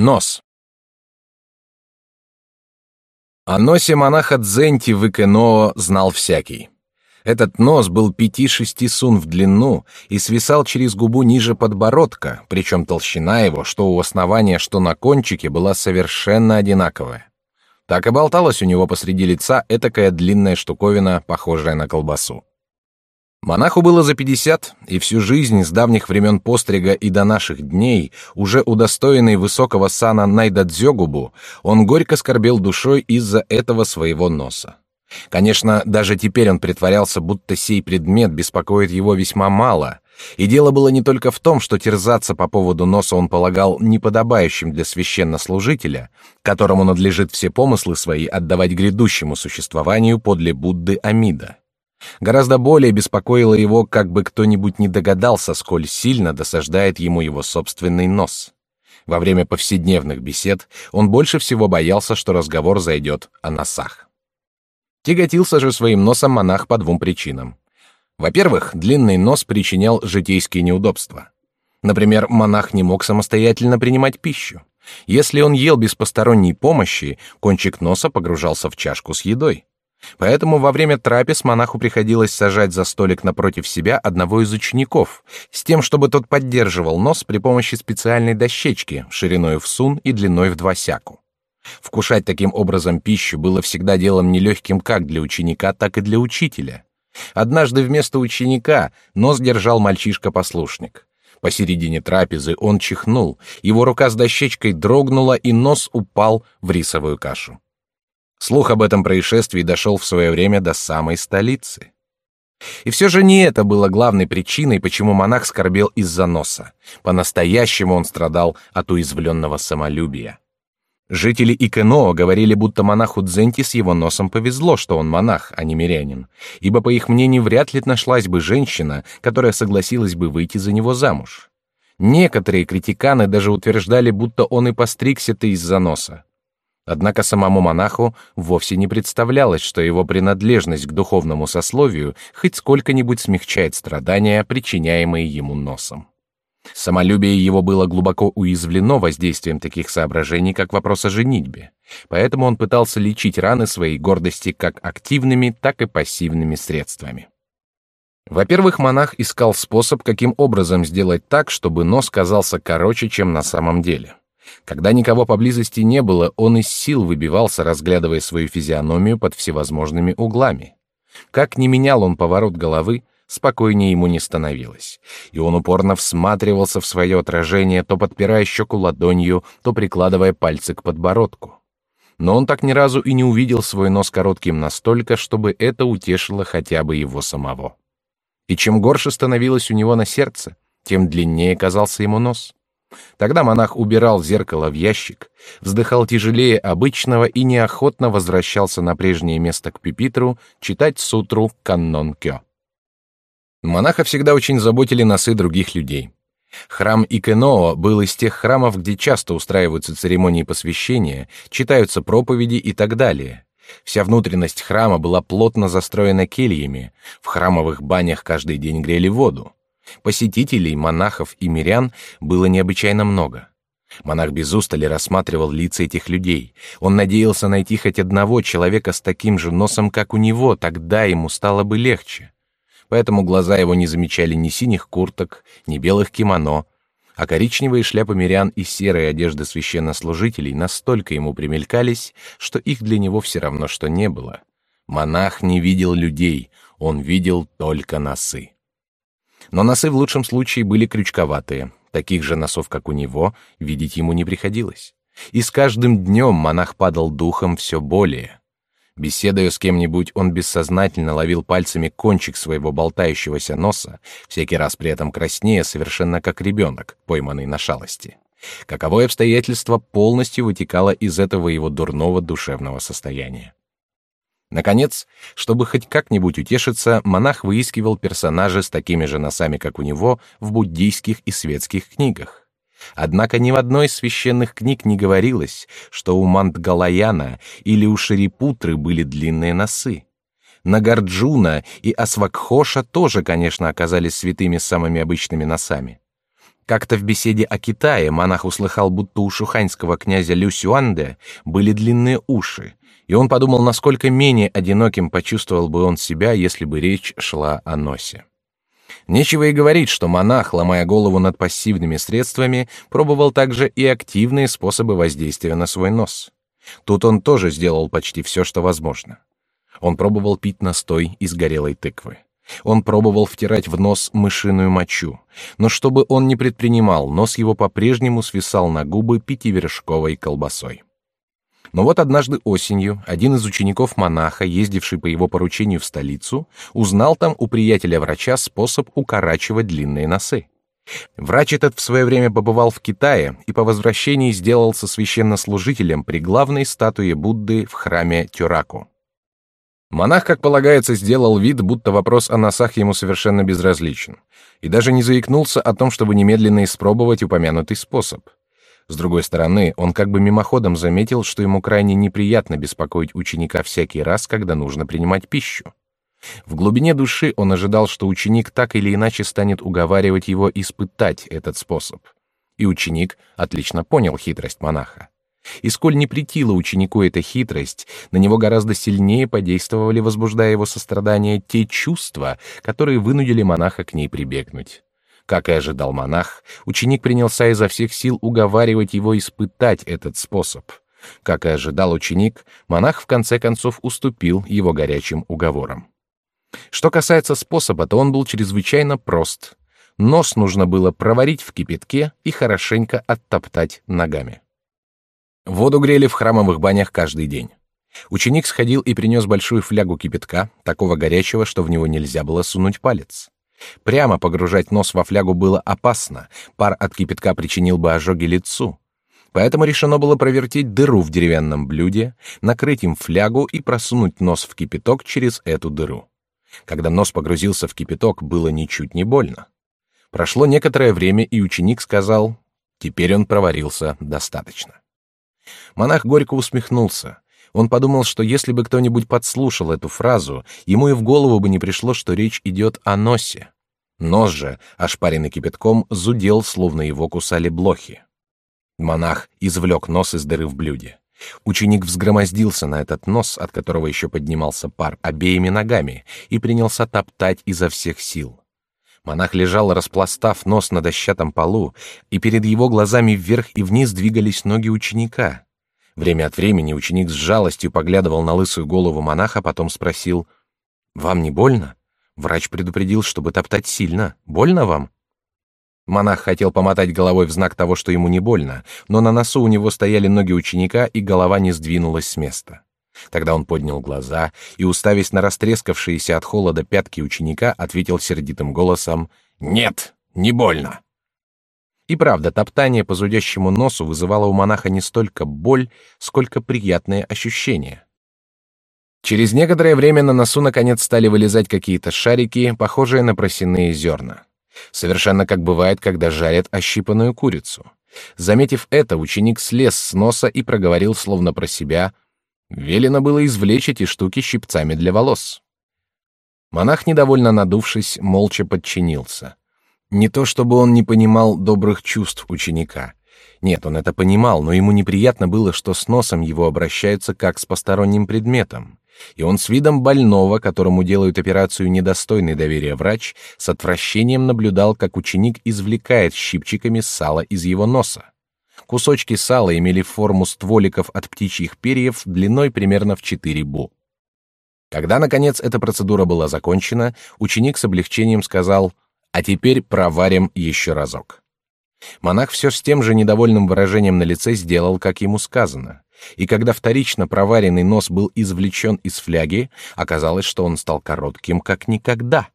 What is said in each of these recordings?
Нос. О носе монаха Дзенти в Икеноо знал всякий. Этот нос был пяти-шести сун в длину и свисал через губу ниже подбородка, причем толщина его, что у основания, что на кончике, была совершенно одинаковая. Так и болталась у него посреди лица этакая длинная штуковина, похожая на колбасу. Монаху было за пятьдесят, и всю жизнь с давних времен пострига и до наших дней, уже удостоенный высокого сана Найдадзёгубу, он горько скорбел душой из-за этого своего носа. Конечно, даже теперь он притворялся, будто сей предмет беспокоит его весьма мало, и дело было не только в том, что терзаться по поводу носа он полагал неподобающим для священнослужителя, которому надлежит все помыслы свои отдавать грядущему существованию подле Будды Амида. Гораздо более беспокоило его, как бы кто-нибудь не догадался, сколь сильно досаждает ему его собственный нос. Во время повседневных бесед он больше всего боялся, что разговор зайдет о носах. Тяготился же своим носом монах по двум причинам. Во-первых, длинный нос причинял житейские неудобства. Например, монах не мог самостоятельно принимать пищу. Если он ел без посторонней помощи, кончик носа погружался в чашку с едой. Поэтому во время трапез монаху приходилось сажать за столик напротив себя одного из учеников, с тем, чтобы тот поддерживал нос при помощи специальной дощечки, шириной в сун и длиной в два сяку. Вкушать таким образом пищу было всегда делом нелегким как для ученика, так и для учителя. Однажды вместо ученика нос держал мальчишка-послушник. Посередине трапезы он чихнул, его рука с дощечкой дрогнула, и нос упал в рисовую кашу. Слух об этом происшествии дошел в свое время до самой столицы. И все же не это было главной причиной, почему монах скорбел из-за носа. По-настоящему он страдал от уязвленного самолюбия. Жители Икеноо говорили, будто монаху Дзенти с его носом повезло, что он монах, а не мирянин, ибо, по их мнению, вряд ли нашлась бы женщина, которая согласилась бы выйти за него замуж. Некоторые критиканы даже утверждали, будто он и постригся-то из-за носа. Однако самому монаху вовсе не представлялось, что его принадлежность к духовному сословию хоть сколько-нибудь смягчает страдания, причиняемые ему носом. Самолюбие его было глубоко уязвлено воздействием таких соображений, как вопрос о женитьбе. Поэтому он пытался лечить раны своей гордости как активными, так и пассивными средствами. Во-первых, монах искал способ, каким образом сделать так, чтобы нос казался короче, чем на самом деле. Когда никого поблизости не было, он из сил выбивался, разглядывая свою физиономию под всевозможными углами. Как ни менял он поворот головы, спокойнее ему не становилось, и он упорно всматривался в свое отражение, то подпирая щеку ладонью, то прикладывая пальцы к подбородку. Но он так ни разу и не увидел свой нос коротким настолько, чтобы это утешило хотя бы его самого. И чем горше становилось у него на сердце, тем длиннее казался ему нос. Тогда монах убирал зеркало в ящик, вздыхал тяжелее обычного и неохотно возвращался на прежнее место к пипитру читать сутру Каннон Кё. Монаха всегда очень заботили носы других людей. Храм Икеноо был из тех храмов, где часто устраиваются церемонии посвящения, читаются проповеди и так далее. Вся внутренность храма была плотно застроена кельями, в храмовых банях каждый день грели воду. Посетителей, монахов и мирян было необычайно много. Монах без устали рассматривал лица этих людей. Он надеялся найти хоть одного человека с таким же носом, как у него, тогда ему стало бы легче. Поэтому глаза его не замечали ни синих курток, ни белых кимоно, а коричневые шляпы мирян и серые одежды священнослужителей настолько ему примелькались, что их для него все равно что не было. Монах не видел людей, он видел только носы. Но носы в лучшем случае были крючковатые. Таких же носов, как у него, видеть ему не приходилось. И с каждым днем монах падал духом все более. Беседуя с кем-нибудь, он бессознательно ловил пальцами кончик своего болтающегося носа, всякий раз при этом краснея, совершенно как ребенок, пойманный на шалости. Каковое обстоятельство полностью вытекало из этого его дурного душевного состояния. Наконец, чтобы хоть как-нибудь утешиться, монах выискивал персонажей с такими же носами, как у него, в буддийских и светских книгах. Однако ни в одной из священных книг не говорилось, что у Мантгалаяна или у Шарипутры были длинные носы. Нагарджуна и Асвакхоша тоже, конечно, оказались святыми с самыми обычными носами. Как-то в беседе о Китае монах услыхал, будто у шуханьского князя Лю Сюанде были длинные уши, и он подумал, насколько менее одиноким почувствовал бы он себя, если бы речь шла о носе. Нечего и говорить, что монах, ломая голову над пассивными средствами, пробовал также и активные способы воздействия на свой нос. Тут он тоже сделал почти все, что возможно. Он пробовал пить настой из горелой тыквы. Он пробовал втирать в нос мышиную мочу, но что бы он ни предпринимал, нос его по-прежнему свисал на губы пятивершковой колбасой. Но вот однажды осенью один из учеников монаха, ездивший по его поручению в столицу, узнал там у приятеля-врача способ укорачивать длинные носы. Врач этот в свое время побывал в Китае и по возвращении сделался священнослужителем при главной статуе Будды в храме Тюраку. Монах, как полагается, сделал вид, будто вопрос о носах ему совершенно безразличен, и даже не заикнулся о том, чтобы немедленно испробовать упомянутый способ. С другой стороны, он как бы мимоходом заметил, что ему крайне неприятно беспокоить ученика всякий раз, когда нужно принимать пищу. В глубине души он ожидал, что ученик так или иначе станет уговаривать его испытать этот способ. И ученик отлично понял хитрость монаха. И сколь не претила ученику эта хитрость, на него гораздо сильнее подействовали, возбуждая его сострадание, те чувства, которые вынудили монаха к ней прибегнуть. Как и ожидал монах, ученик принялся изо всех сил уговаривать его испытать этот способ. Как и ожидал ученик, монах в конце концов уступил его горячим уговорам. Что касается способа, то он был чрезвычайно прост. Нос нужно было проварить в кипятке и хорошенько оттоптать ногами. Воду грели в храмовых банях каждый день. Ученик сходил и принес большую флягу кипятка, такого горячего, что в него нельзя было сунуть палец. Прямо погружать нос во флягу было опасно, пар от кипятка причинил бы ожоги лицу. Поэтому решено было провертеть дыру в деревянном блюде, накрыть им флягу и просунуть нос в кипяток через эту дыру. Когда нос погрузился в кипяток, было ничуть не больно. Прошло некоторое время, и ученик сказал, теперь он проварился достаточно. Монах горько усмехнулся. Он подумал, что если бы кто-нибудь подслушал эту фразу, ему и в голову бы не пришло, что речь идет о носе. Нос же, ошпаренный кипятком, зудел, словно его кусали блохи. Монах извлек нос из дыры в блюде. Ученик взгромоздился на этот нос, от которого еще поднимался пар, обеими ногами, и принялся топтать изо всех сил. Монах лежал, распластав нос на дощатом полу, и перед его глазами вверх и вниз двигались ноги ученика. Время от времени ученик с жалостью поглядывал на лысую голову монаха, потом спросил: "Вам не больно? Врач предупредил, чтобы топтать сильно. Больно вам?" Монах хотел помотать головой в знак того, что ему не больно, но на носу у него стояли ноги ученика, и голова не сдвинулась с места. Тогда он поднял глаза и, уставясь на растрескавшиеся от холода пятки ученика, ответил сердитым голосом: "Нет, не больно". И правда, топтание по зудящему носу вызывало у монаха не столько боль, сколько приятные ощущения. Через некоторое время на носу наконец стали вылезать какие-то шарики, похожие на просяные зерна. Совершенно как бывает, когда жарят ощипанную курицу. Заметив это, ученик слез с носа и проговорил словно про себя: велено было извлечь эти штуки щипцами для волос. Монах, недовольно надувшись, молча подчинился. Не то чтобы он не понимал добрых чувств ученика. Нет, он это понимал, но ему неприятно было, что с носом его обращаются как с посторонним предметом. И он с видом больного, которому делают операцию недостойный доверия врач, с отвращением наблюдал, как ученик извлекает щипчиками сало из его носа. Кусочки сала имели форму стволиков от птичьих перьев длиной примерно в 4 бу. Когда, наконец, эта процедура была закончена, ученик с облегчением сказал — а теперь проварим еще разок. Монах все с тем же недовольным выражением на лице сделал, как ему сказано. И когда вторично проваренный нос был извлечен из фляги, оказалось, что он стал коротким, как никогда.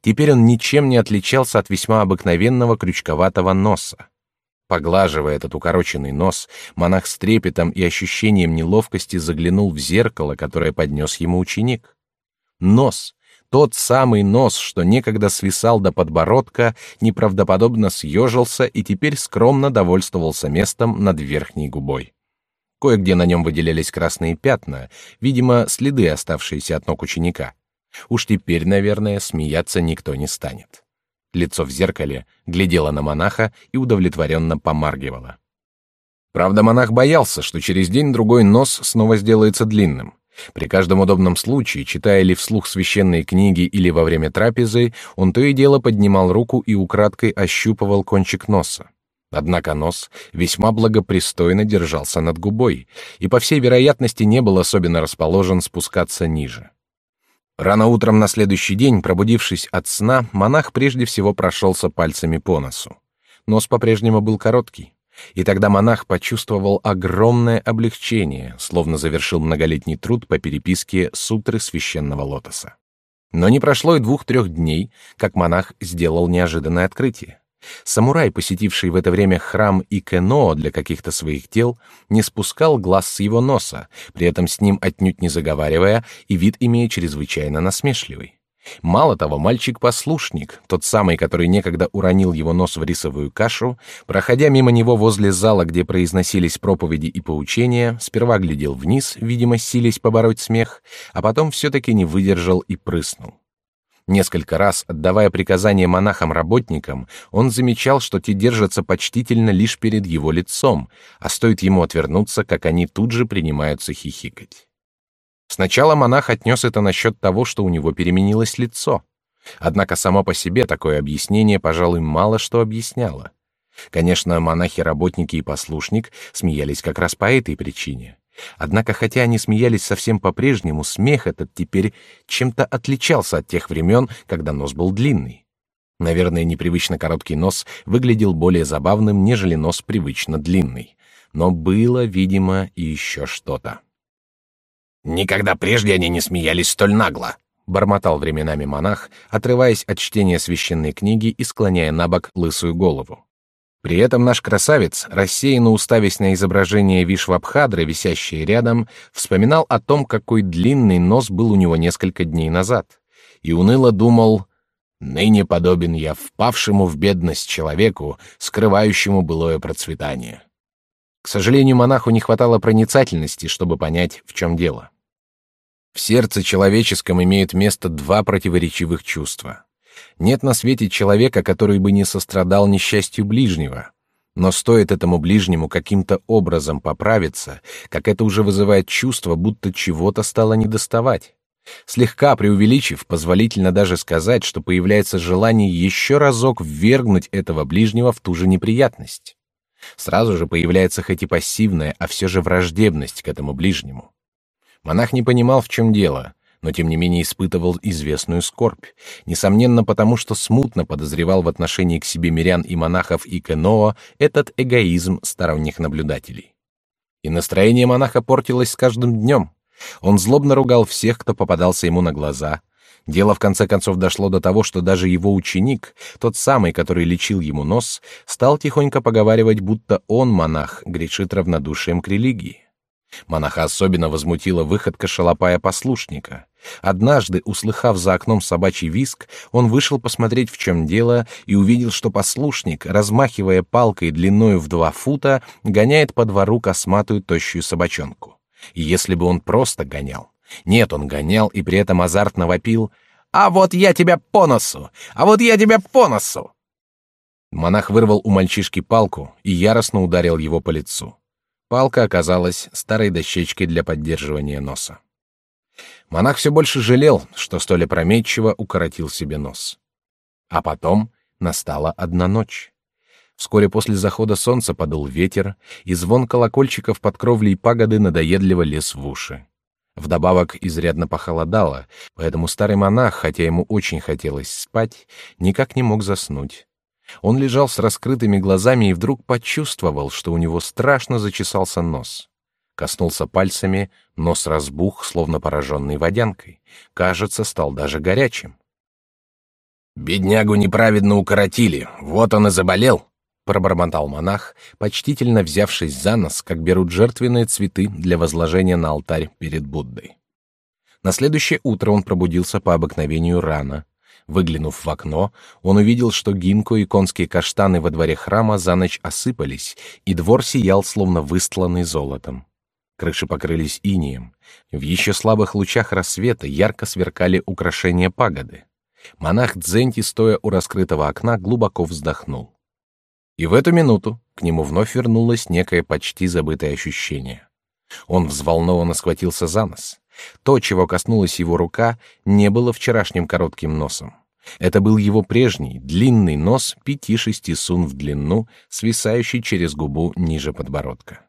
Теперь он ничем не отличался от весьма обыкновенного крючковатого носа. Поглаживая этот укороченный нос, монах с трепетом и ощущением неловкости заглянул в зеркало, которое поднес ему ученик. Нос, тот самый нос, что некогда свисал до подбородка, неправдоподобно съежился и теперь скромно довольствовался местом над верхней губой. Кое-где на нем выделялись красные пятна, видимо, следы, оставшиеся от ног ученика. Уж теперь, наверное, смеяться никто не станет. Лицо в зеркале глядело на монаха и удовлетворенно помаргивало. Правда, монах боялся, что через день-другой нос снова сделается длинным. При каждом удобном случае, читая ли вслух священные книги или во время трапезы, он то и дело поднимал руку и украдкой ощупывал кончик носа. Однако нос весьма благопристойно держался над губой и, по всей вероятности, не был особенно расположен спускаться ниже. Рано утром на следующий день, пробудившись от сна, монах прежде всего прошелся пальцами по носу. Нос по-прежнему был короткий. И тогда монах почувствовал огромное облегчение, словно завершил многолетний труд по переписке сутры священного лотоса. Но не прошло и двух-трех дней, как монах сделал неожиданное открытие. Самурай, посетивший в это время храм Икено для каких-то своих дел, не спускал глаз с его носа, при этом с ним отнюдь не заговаривая и вид имея чрезвычайно насмешливый. Мало того, мальчик-послушник, тот самый, который некогда уронил его нос в рисовую кашу, проходя мимо него возле зала, где произносились проповеди и поучения, сперва глядел вниз, видимо, сились побороть смех, а потом все-таки не выдержал и прыснул. Несколько раз, отдавая приказания монахам-работникам, он замечал, что те держатся почтительно лишь перед его лицом, а стоит ему отвернуться, как они тут же принимаются хихикать. Сначала монах отнес это насчет того, что у него переменилось лицо. Однако само по себе такое объяснение, пожалуй, мало что объясняло. Конечно, монахи-работники и послушник смеялись как раз по этой причине. Однако, хотя они смеялись совсем по-прежнему, смех этот теперь чем-то отличался от тех времен, когда нос был длинный. Наверное, непривычно короткий нос выглядел более забавным, нежели нос привычно длинный. Но было, видимо, и еще что-то. Никогда прежде они не смеялись столь нагло, бормотал временами монах, отрываясь от чтения священной книги и склоняя на бок лысую голову. При этом наш красавец, рассеянно уставясь на изображение Вишвабхадры, висящее рядом, вспоминал о том, какой длинный нос был у него несколько дней назад, и уныло думал: "Ныне подобен я впавшему в бедность человеку, скрывающему былое процветание". К сожалению, монаху не хватало проницательности, чтобы понять, в чем дело. В сердце человеческом имеют место два противоречивых чувства. Нет на свете человека, который бы не сострадал несчастью ближнего. Но стоит этому ближнему каким-то образом поправиться, как это уже вызывает чувство, будто чего-то стало недоставать. Слегка преувеличив, позволительно даже сказать, что появляется желание еще разок ввергнуть этого ближнего в ту же неприятность. Сразу же появляется хоть и пассивная, а все же враждебность к этому ближнему. Монах не понимал, в чем дело, но тем не менее испытывал известную скорбь, несомненно потому, что смутно подозревал в отношении к себе мирян и монахов и Кеноа этот эгоизм сторонних наблюдателей. И настроение монаха портилось с каждым днем. Он злобно ругал всех, кто попадался ему на глаза. Дело в конце концов дошло до того, что даже его ученик, тот самый, который лечил ему нос, стал тихонько поговаривать, будто он, монах, грешит равнодушием к религии. Монаха особенно возмутила выходка шалопая-послушника. Однажды, услыхав за окном собачий виск, он вышел посмотреть, в чем дело, и увидел, что послушник, размахивая палкой длиною в два фута, гоняет по двору косматую тощую собачонку. И если бы он просто гонял... Нет, он гонял и при этом азартно вопил «А вот я тебя по носу! А вот я тебя по носу!» Монах вырвал у мальчишки палку и яростно ударил его по лицу. Палка оказалась старой дощечкой для поддерживания носа. Монах все больше жалел, что столь опрометчиво укоротил себе нос. А потом настала одна ночь. Вскоре после захода солнца подул ветер, и звон колокольчиков под кровлей пагоды надоедливо лез в уши. Вдобавок изрядно похолодало, поэтому старый монах, хотя ему очень хотелось спать, никак не мог заснуть. Он лежал с раскрытыми глазами и вдруг почувствовал, что у него страшно зачесался нос. Коснулся пальцами, нос разбух, словно пораженный водянкой. Кажется, стал даже горячим. «Беднягу неправедно укоротили, вот он и заболел», — пробормотал монах, почтительно взявшись за нос, как берут жертвенные цветы для возложения на алтарь перед Буддой. На следующее утро он пробудился по обыкновению рано, Выглянув в окно, он увидел, что гинко и конские каштаны во дворе храма за ночь осыпались, и двор сиял, словно выстланный золотом. Крыши покрылись инеем. В еще слабых лучах рассвета ярко сверкали украшения пагоды. Монах Дзенти, стоя у раскрытого окна, глубоко вздохнул. И в эту минуту к нему вновь вернулось некое почти забытое ощущение. Он взволнованно схватился за нос. То, чего коснулась его рука, не было вчерашним коротким носом. Это был его прежний, длинный нос пяти-шести сун в длину, свисающий через губу ниже подбородка.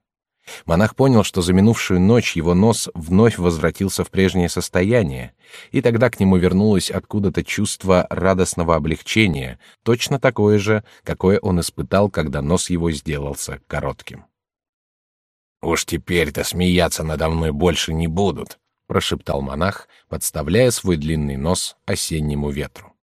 Монах понял, что за минувшую ночь его нос вновь возвратился в прежнее состояние, и тогда к нему вернулось откуда-то чувство радостного облегчения, точно такое же, какое он испытал, когда нос его сделался коротким. «Уж теперь-то смеяться надо мной больше не будут», — прошептал монах, подставляя свой длинный нос осеннему ветру.